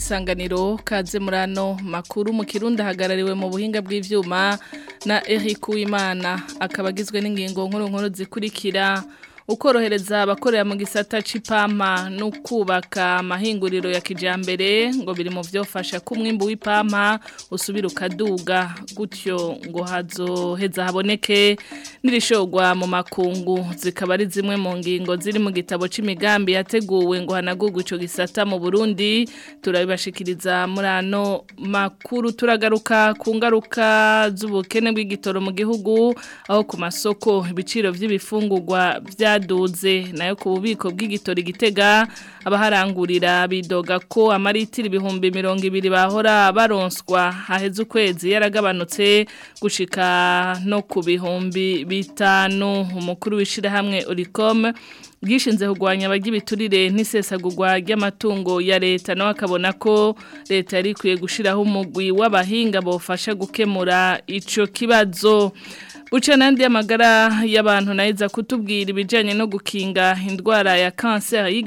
isanganiro kaze muri makuru mu kirundi ahagarariwe mu buhinga bw'ibyuma na Eric Uwimana akabagizwe n'ingingo nkuru nkuru zikurikira ukorohereza abakorera mu gisata c'ipampa no kubaka amahinguriro ya kijambere ngo biri mu byofasha ko umwimbu w'ipampa usubira ukaduga gutyo ngo heza haboneke n'irishogwa mu makungu zikaba ari zimwe mu ngingo ziri mu gitabo c'imigambi yateguwe ngo hanagurwe ico gisata mu Burundi murano makuru turagaruka ku ngaruka z'ubukene bw'igitoro mu gihugu aho ku masoko ibiciro by'ibifungurwa bya yaraduze nayo ku bubiko bw'igitori gitega abaharangurira bidoga ko amaritiro ibihumbi mirongo ibiri bahora baronswa haheze ukwezi yaragabanutse gushika no ku bihumbi bitanu umukuru w'ishyirahamwe urikome bwishinze kugwanya abagibiturire n'isesagurwa ry'amatungo ya leta nawe akabona ko leta yari ikwiye gushyiraho umugwi w'abahinga bufasha gukemura icyo kibazo uca n'andi y'amagara y'abantu naheza kutubwira ibijyanye no gukinga indwara ya kanseri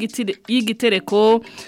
y'igitereko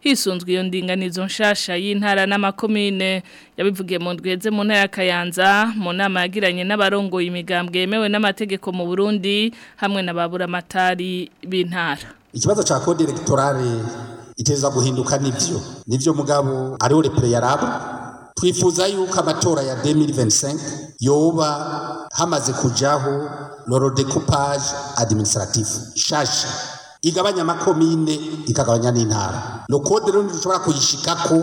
hisunzwe iyo ndinganizo nshasha y'intara n'amakomine yabivugiye mu ndweze mu ntara ya Kayanza mu nama yagiranye n'abarongoye imigambwe yemewe n'amategeko mu Burundi hamwe na babura baburamatari b'intara ikibazo cya kode electorale iteza guhinduka nibyo nibyo mugabo ariho repre yaraba twifuza yuko amatora ya 2025 yoba hamaze kujaho loro decoupage administratif shasha igabanya amakomine ikagabanya n'intara ni kode rero ntidushobora kuyishikako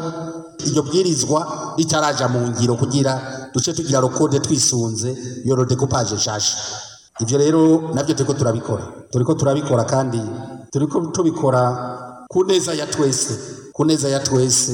iryo bwirizwa ritaraja mu ngiro kugira duce tugira rokode twisunze iyo rodekupaje nshasha ibyo rero nabyo turiko turabikora turiko turabikora kandi turiko tubikora ku neza ya twese ku neza ya twese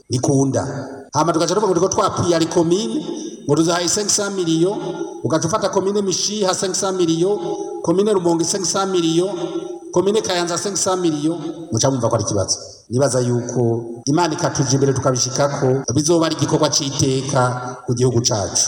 nikunda hama tugaca tuvuga ngo twa turiko twapiyari e komine ngo tuzahaye 500 miliyo ugaca ufata mishi ha 500 miliyo komine rumonge 500 miliyo komine kayanza sensa miliyo muca mwumva ko ari ikibazo nibaza yuko imana ikatuje imbere tukabishikako bizoba ari igikorwa cy'iteka ku gihugu cacu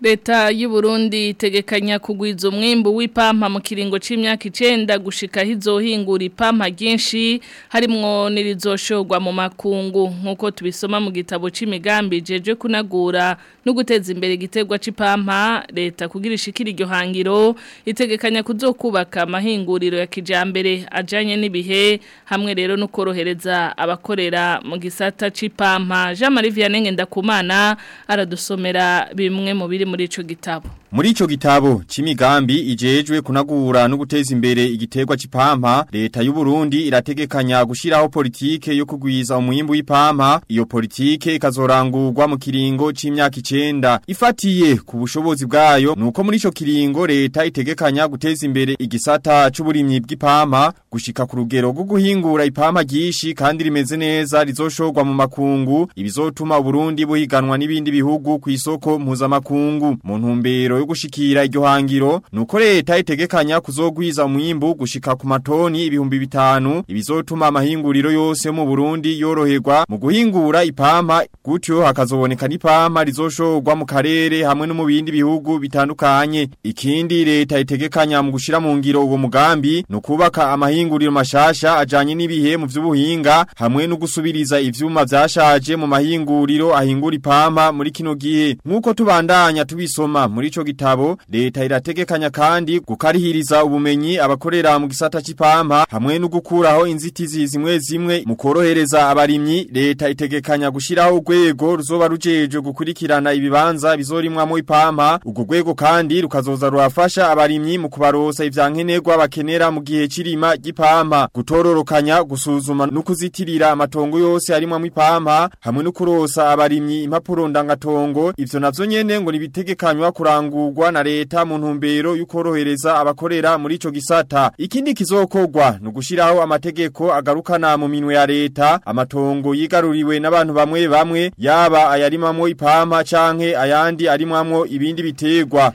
leta y'u Burundi itegekanya kugwiza umwimbu w'ipampa mu kiringo cy'imyaka icyenda gushika hizohingura ipampa ryinshi harimo n'irizoshorwa mu makungu nk'uko tubisoma mu gitabo cy'imigambi jeje kunagura no guteza imbere igiterwa cy'ipampa leta kugira ishikira iryo hangiro itegekanya kuzokubaka amahinguriro ya kijambere ajyanye n'ibihe hamwe rero no korohereza abakorera mu gisata cy'ipampa jean marie vianney ndakumana aradusomera bimwe mu biri biri muri ico gitabo muri ico gitabo c'imigambi ijejwe kunagura no guteza imbere igiterwa c'ipampa leta y'u Burundi irategekanya gushiraho politike yo kugwiza umwimbu w'ipampa iyo politike ikazorangurwa mu kiringo c'imyaka 9 ifatiye ku bushobozi bwayo nuko muri ico kiringo leta itegekanya guteza imbere igisata c'uburimyi bw'ipampa gushika ku rugero rwo guhingura ipampa gishi kandi rimeze neza rizoshorwa mu makungu ibizotuma Burundi buhiganwa n'ibindi bihugu ku isoko mpuzamakungu kizungu mu ntumbero yo gushikira iryo hangiro nuko leta itegekanya kuzogwiza mwimbu gushika ku matoni ibihumbi bitanu ibizotuma amahinguriro yose mu Burundi yoroherwa mu guhingura ipampa gutyo hakazoboneka n'ipampa rizoshorwa mu karere hamwe no mu bindi bihugu bitandukanye ikindi leta itegekanya mu gushira mu ngiro uwo mugambi no kubaka amahinguriro mashasha ajanye n'ibihe mu vy'ubuhinga hamwe no gusubiriza ivyuma vyashaje mu mahinguriro ahingura ipampa muri kino gihe nkuko tubandanya tubisoma muri ico gitabo leta irategekanya kandi gukarihiriza ubumenyi abakorera mu gisata c'ipampa hamwe no gukuraho inzitizi zimwe zimwe mu korohereza abarimyi leta itegekanya gushiraho urwego ruzoba rujeje gukurikirana ibibanza bizorimwamo ipampa ugo rwego kandi rukazoza ruhafasha abarimyi mu kubarosa ivyankenerwa bakenera mu gihe cirima ry'ipampa gutororokanya gusuzuma no kuzitirira amatongo yose arimwamo ipampa hamwe no kurosa abarimyi impapuro ndangatongo ivyo navyo nyene ngo ni bitegekanywa kurangurwa na leta mu ntumbero y'ukorohereza abakorera muri ico gisata ikindi kizokorwa no gushiraho amategeko agarukana mu minwe ya leta amatongo yigaruriwe n'abantu bamwe bamwe yaba ayarimamwo ipampa canke ayandi arimamwo ibindi bitegwa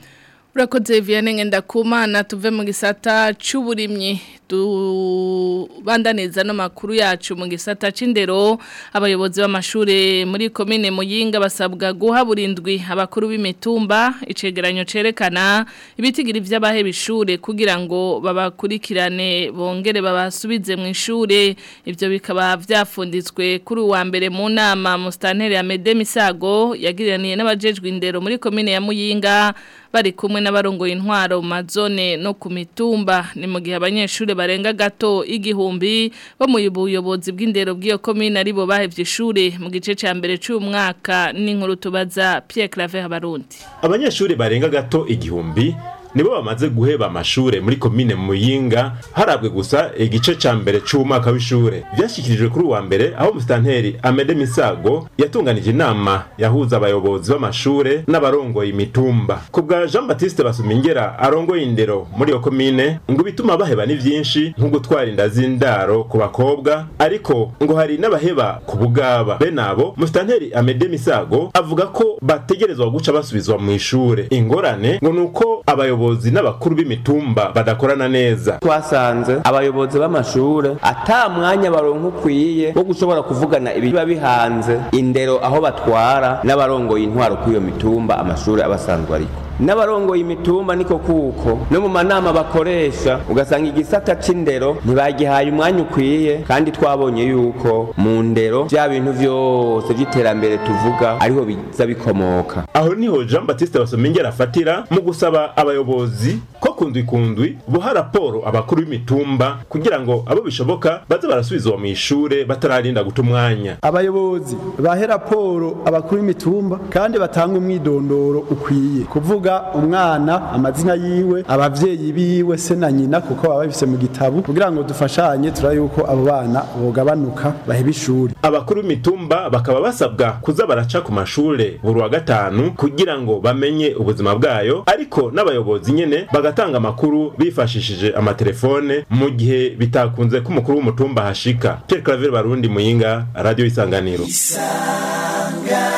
Urakoze Vianney Ngendakuma na tuve mu gisata c'uburimyi tubandaneza n'amakuru yacu mu gisata c'indero abayobozi b'amashure muri komine Muyinga basabwa guha burindwi abakuru b'imitumba icegeranyo cerekana ibitigira ivy'abahe bishure kugira ngo babakurikirane bongere babasubize mu ishure ivyo bikaba vyafunditswe kuri uwa mbere mu nama Mustaneri Amede Misago yagiraniye n'abajejwe indero muri komine ya Muyinga bari kumwe n'abarongoye intwaro mu mazone no ku mitumba ni mu gihe abanyeshuri barenga gato igihumbi bo mu buyobozi bw'indero bw'iyo komine aribo bahevye ishure mu gice ca mbere c'umwaka n'inkuru tubaza Pierre Claver Habarundi abanyeshuri barenga gato igihumbi nibo bamaze guheba amashuri muri komine muyinga harabwe gusa igice cya mbere c'umwaka w'ishure vyashikirijwe kuri uwa mbere aho musitanteri amede misago yatunganije inama yahuza abayobozi b’amashuri n'abarongoye imitumba ku bwa jean Baptiste basumingera arongoye indero muri iyo komine ngo bituma baheba ni byinshi nko gutwara inda z'indaro ku bakobwa ariko ngo hari n'abaheba ku bugaba bene abo musitanteri amede misago avuga ko bategerezwa guca basubizwa mu ishuri ingorane ngo nuko abayobozi abayobozi n'abakuru b'imitumba badakorana neza twasanze abayobozi b’amashuri ata mwanya baronka ukwiye wo gushobora kuvugana ibiba bihanze indero aho batwara n'abarongoye intwaro kuri iyo mitumba amashuri aba asanzwe ariko n'abarongoye imitumba niko kuko no mu manama bakoresha ugasanga igisata c'indero ntibagihaye umwanya ukwiye kandi twabonye yuko mu ndero vya bintu vyose vy'iterambere tuvuga ariho biza bikomoka aho niho Jean Baptiste Basomengera afatira mu gusaba abayobozi ko kundwi kundwi buha raporo abakuru b'imitumba kugira ngo abo bishoboka baze barasubiza uwo ishure batararinda guta umwanya abayobozi bahe raporo abakuru b'imitumba kandi batanga umwidondoro ukwiye kuvuga kuvuga umwana amazina yiwe abavyeyi biwe se na nyina kuko baba mu gitabo kugira ngo dufashanye tura yuko abo bana bogabanuka bahe bishuri abakuru mitumba bakaba basabwa kuza baraca ku mashure buri wa gatanu kugira ngo bamenye ubuzima bwayo ariko n'abayobozi nyene bagatanga amakuru bifashishije amatelefone mu gihe bitakunze ko umukuru w'umutumba hashika Pierre Claver Barundi Muyinga Radio Isanganiro Isanga.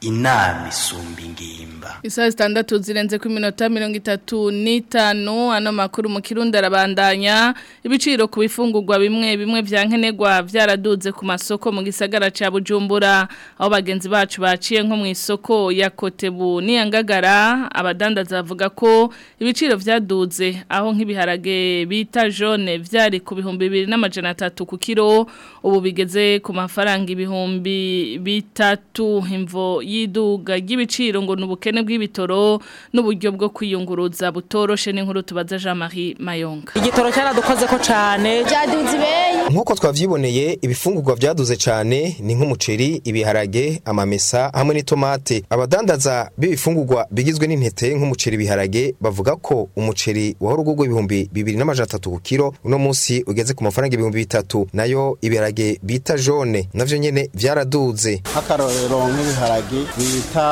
inama isumba ingimba isaha zitandatu zirenze ku minota mirongo itatu n'itanu ano makuru mu kirundi arabandanya ibiciro ku bifungurwa bimwe bimwe bya nkenerwa byaraduze ku masoko mu gisagara cya bujumbura aho bagenzi bacu baciye nko mu isoko ya kotebu n'iyangagara abadandaza bavuga ko ibiciro byaduze aho nk'ibiharage bita jone byari ku bihumbi bibiri n'amajana atatu ku kiro ubu bigeze ku mafaranga ibihumbi bitatu imvo y'iduga ry'ibiciro ngo n'ubukene bw'ibitoro n'uburyo bwo kwiyunguruza butoroshe n'inkuru tubaza Jean Marie Mayonga igitoro cyaradukoze ko cyane byaduze ibeyi nk'uko twavyiboneye ibifungurwa byaduze cyane ni nk'umuceri ibiharage amamesa hamwe n'itomate abadandaza b'ibifungurwa bigizwe n'intete nk'umuceri ibiharage bavuga ko umuceri wahora ugurwa ibihumbi bibiri n'amajana atatu ku kiro uno munsi ugeze ku mafaranga ibihumbi bitatu nayo ibiharage bita jone navyo nyene byaraduze akarorero nk'ibiharage by'intoryi bita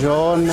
jone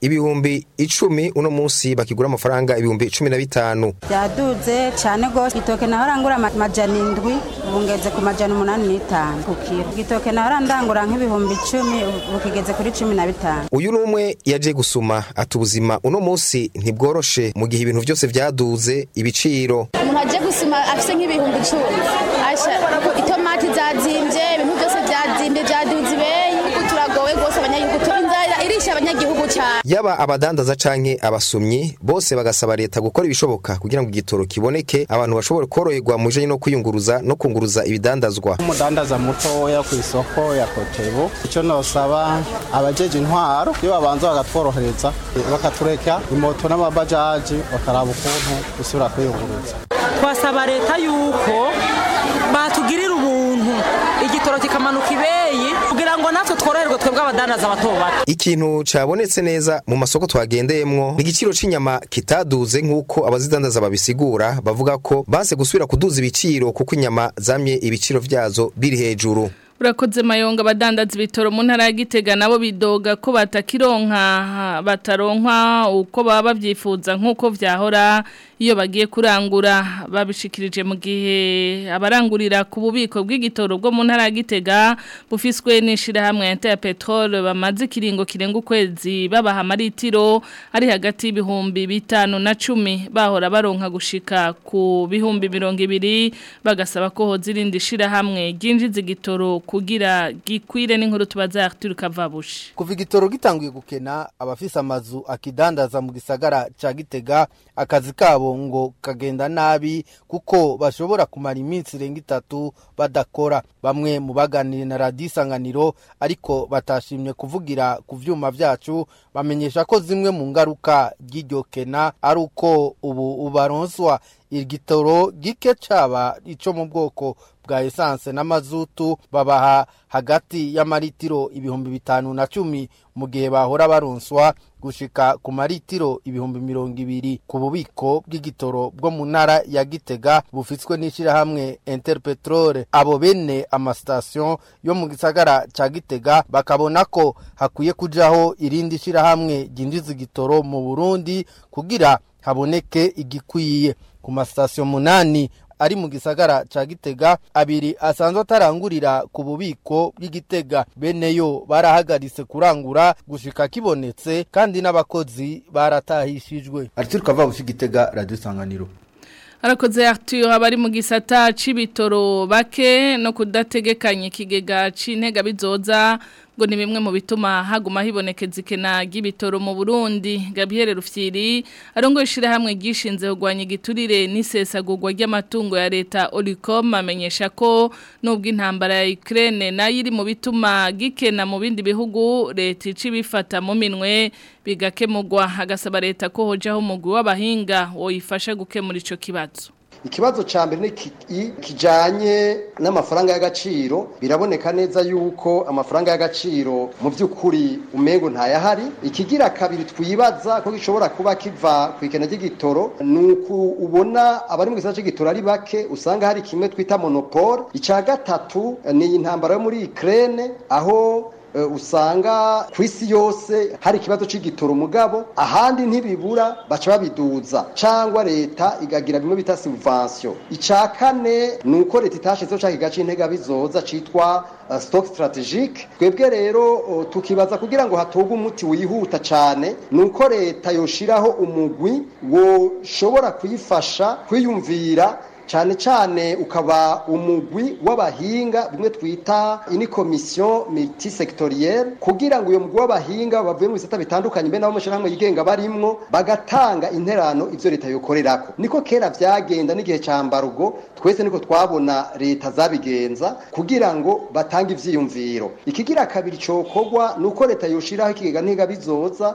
ibihumbi icumi uno munsi bakigura amafaranga ibihumbi cumi na bitanu byaduze cyane rwose igitoki nahora amajana indwi ubu ngeze ku majana umunani n'itanu ku kiro igitoke nahora ndangura nk'ibihumbi icumi ubu kuri cumi na bitanu uyu ni umwe yaje gusuma ati ubuzima uno munsi ntibworoshe mu gihe ibintu byose byaduze ibiciro umuntu agiye gusuma afite nk'ibihumbi icumi itomati zazimbye ibintu byose abanyagihugu cyane yaba abadandaza canke abasumyi bose bagasaba leta gukora ibishoboka kugira ngo igitoro kiboneke abantu bashobore koroherwa mu bijanye no kwiyunguruza no kunguruza ibidandazwa umudandaza mutoya ku isoko ya kotebo icyo nosaba abajeje intwaro iyo babanza bagatworohereza bakatureka imoto n'amabajaji bakaraba ukuntu gusubira kwiyunguruza twasaba leta yuko batugirira ubuntu igitoro kikamanuka ibeye ngo natwe tworoherwe twebwe abadandaza abato bato ikintu cyabonetse neza mu masoko twagendeyemo ni igiciro cy'inyama kitaduze nk'uko abazidandaza babisigura bavuga ko banse gusubira kuduza ibiciro kuko inyama zamye ibiciro byazo biri hejuru burakoze mayonga abadandaza ibitoro mu ntara ya nabo bidoga ko batakironka bataronka uko baba babyifuza nk'uko byahora iyo bagiye kurangura babishikirije mu gihe abarangurira ku bubiko bw'igitoro bwo mu ntara ya gitega bufiswe n'ishyirahamwe ya peteroli bamaze ikiringo kirenga ukwezi babaha maritiro ari hagati y'ibihumbi bitanu na cumi bahora baronka gushika ku bihumbi mirongo ibiri bagasaba ko hoza irindi shyirahamwe ryinjiza igitoro kugira gikwire n'inkuru tubaza turuka vabushi kuva igitoro gitanguye gukena abafise amazu akidandaza mu gisagara ca Gitega akazi kabo ngo kagenda nabi kuko bashobora kumara iminsi irenga itatu badakora bamwe mu baganiriye na radiyo ariko batashimye kuvugira ku byuma byacu bamenyesha ko zimwe mu ngaruka ry'iryo kena ari uko ubu ubaronswa igitoro gike caba ico mu bwoko bwa esanse n'amazutu babaha hagati y'amaritiro ibihumbi bitanu na cumi mu gihe bahora baronswa gushika ku maritiro ibihumbi mirongo ibiri ku bubiko bw'igitoro bwo mu ntara ya gitega bufitswe n'ishyirahamwe interpetrole abo bene amasitasiyo yo mu gisagara cya gitega bakabona ko hakwiye kujaho irindi shyirahamwe ryinjiza igitoro mu burundi kugira haboneke igikwiye ku masitasiyo munani ari mu gisagara ca Gitega abiri asanzwe atarangurira ku bubiko bw'Igitega beneyo barahagaritse kurangura gushika kibonetse kandi n'abakozi baratahishijwe Arthur Kavabushi Gitega Radio Sanganiro Arakoze Arthur abari mu gisata c'ibitoro bake no kudategekanya ikigega c'intega bizoza ngo ni bimwe mu bituma haguma hibonekeza ikena ry'ibitoro mu Burundi Gabriel Rufyiri arongo ishira hamwe gishinze kugwanya igiturire n'isesagurwa ry'amatungo ya leta Olicom amenyesha ko nubwo intambara ya ikrene nayo iri mu bituma gikena mu bindi bihugu leta icibifata mu minwe bigakemurwa agasaba leta ko hojaho umugwi w'abahinga woyifasha gukemura ico kibazo ikibazo cya mbere ni kijyanye n'amafaranga y'agaciro biraboneka neza yuko amafaranga y'agaciro mu by'ukuri umengo ntayahari ikigira kabiri twibaza ko gishobora kuba kiva ku ikena ry'igitoro ni uko ubona abari mu gisata cy'igitoro ari bake usanga hari kimwe twita monopole icya gatatu ni intambara yo muri ikirere aho Eh, usanga ku isi yose hari ikibazo cy'igitora umugabo ahandi ntibibura baca babiduza cyangwa leta igagira bimwe bita simvansiyo icya kane ni uko leta itashyizeho cya kigaca intega bizoza cyitwa eh, sitoke sitarategike twebwe rero oh, tukibaza kugira ngo hatorwe umuti wihuta cyane ni uko leta yoshiraho umugwi woshobora kuyifasha kwiyumvira cyane cyane ukaba umugwi w'abahinga bimwe twita ini komisiyo miti segitoriyeri kugira ngo uyu mugwi w'abahinga bavuye mu bisata bitandukanye be nabo amashyirahamwe yigenga barimo bagatanga interano ibyo leta yokorera niko kera byagenda n'igihe cya mbarugo twese niko twabona leta zabigenza kugira ngo batange ibyiyumviro ikigira kabiri cyokorwa ni uko leta yoshyiraho ikigega ntigabizoza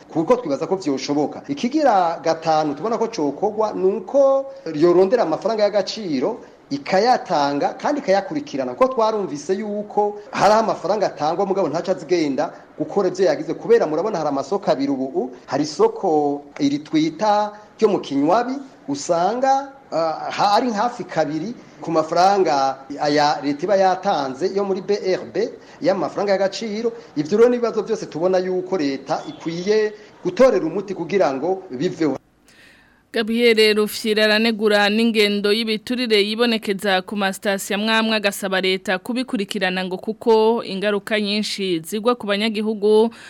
kuko twibaza ko byoshoboka ikigira gatanu tubona ko cokogwa ni uko yorondera amafaranga y'agaciro ikayatanga kandi ikayakurikirana kuko twarumvise yuko hariho amafaranga atangwa mugabo ntaca azigenda gukora ibyo yagize kubera murabona hari amasoko abiri ubu hari isoko iri twita ryo mu kinywabi usanga hari ah, hafi kabiri ku mafaranga aya leta iba yatanze yo muri brb y'amafaranga y'agaciro ibyo rero n'ibibazo byose tubona yuko leta ikwiye gutorera umuti kugira ngo biveho Gabriel Rufyira aranegura n'ingendo y'ibiturire yibonekeza ku masitasiyo amwamwe gasaba leta kubikurikirana ngo kuko ingaruka nyinshi zigwa ku banyagihugu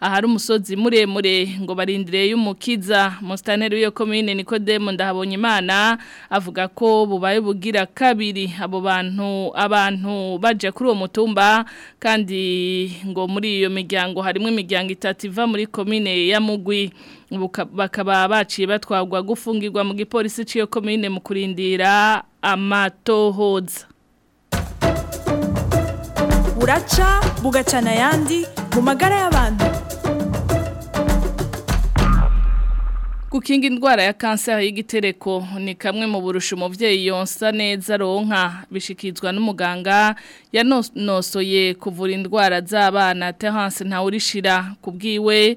ahari umusozi muremure ngo barindire y'umukiza musitaneri w'iyo komine nikodemu ndahabonye imana avuga ko bubaye bugira kabiri abo bantu abantu bajya kuri uwo mutumba kandi ngo muri iyo miryango harimo imiryango itatu iva muri komine ya mugwi bakaba baciye batwagwa gufungirwa mu gipolisi cy'iyo komine mu kurindira amatohoza buraca bugacana ayandi mu magara y'abantu gukinga indwara ya kanseri y'igitereko ni kamwe mu burusha umubyeyi yonsa neza ronka bishikizwa n'umuganga yanosoye kuvura indwara z'abana tehanse ntawurishira ku bwiwe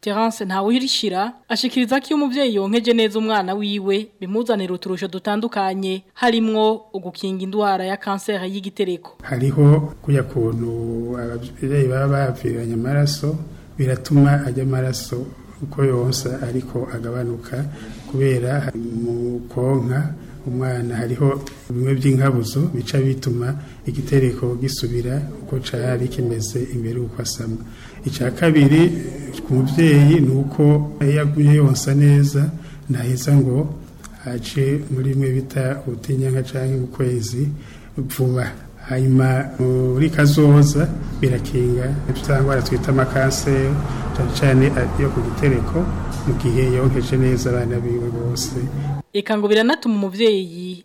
terance ntawuhishyira ashikiriza ko iyo umubyeyi yonkeje neza umwana wiwe bimuzanira uturusho dutandukanye harimwo ugukinga indwara ya kanseri y'igitereko hariho kuya kuntu ababyeyi baba bayaviranye amaraso biratuma ajya maraso uko yonsa ariko agabanuka kubera mu konka umwana hariho bimwe by'inkabuzo bica bituma igitereko gisubira uko cyari kimeze imbere uko asama icya kabiri ku mubyeyi ni uko iyo yonsa neza ntaheza ngo hace muri bimwe bita ubutinyanka cyangwa mu vuba hanyuma muri kazoza birakinga ibyo ndwara twita amakanseri cyane cyane yo ku gitereko mu gihe yonkeje neza abana biwe bose reka ngo biranatuma umubyeyi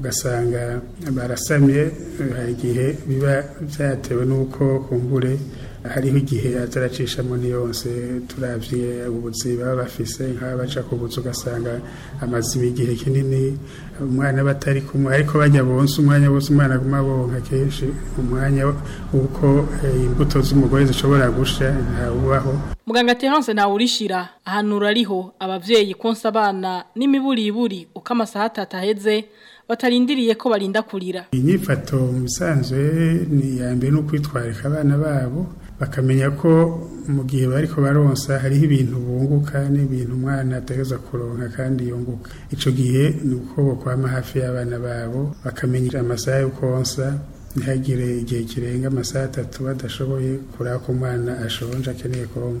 ugasanga barasamye hari igihe biba byatewe n'uko kumbure hariho igihe ataracishamo ntiyose turabye ubuzi baba bafise nk'aba ku buzi ugasanga amazima igihe kinini umwana batari kumwe ariko bajya bonsa umwanya wose umwana aguma bonka kenshi umwanya w'uko eh, imbuto z'umugore zishobora gusha ntawubaho muganga terance ntawurishira ahantu urariho ababyeyi konsa abana n'imiburiburi uko amasaha atatu aheze batarindiriye ko barinda kurira inyifato musanzwe ni iya no kwitwarika abana babo bakamenya ko mu gihe bari baronsa hariho ibintu bunguka n'ibintu umwana ategereza kuronka kandi yunguka icyo gihe ni uko bakwama hafi y'abana babo bakamenya amasaha yo konsa ntihagire igihe kirenga amasaha atatu badashoboye kuri ako mwana ashonje akeneye konka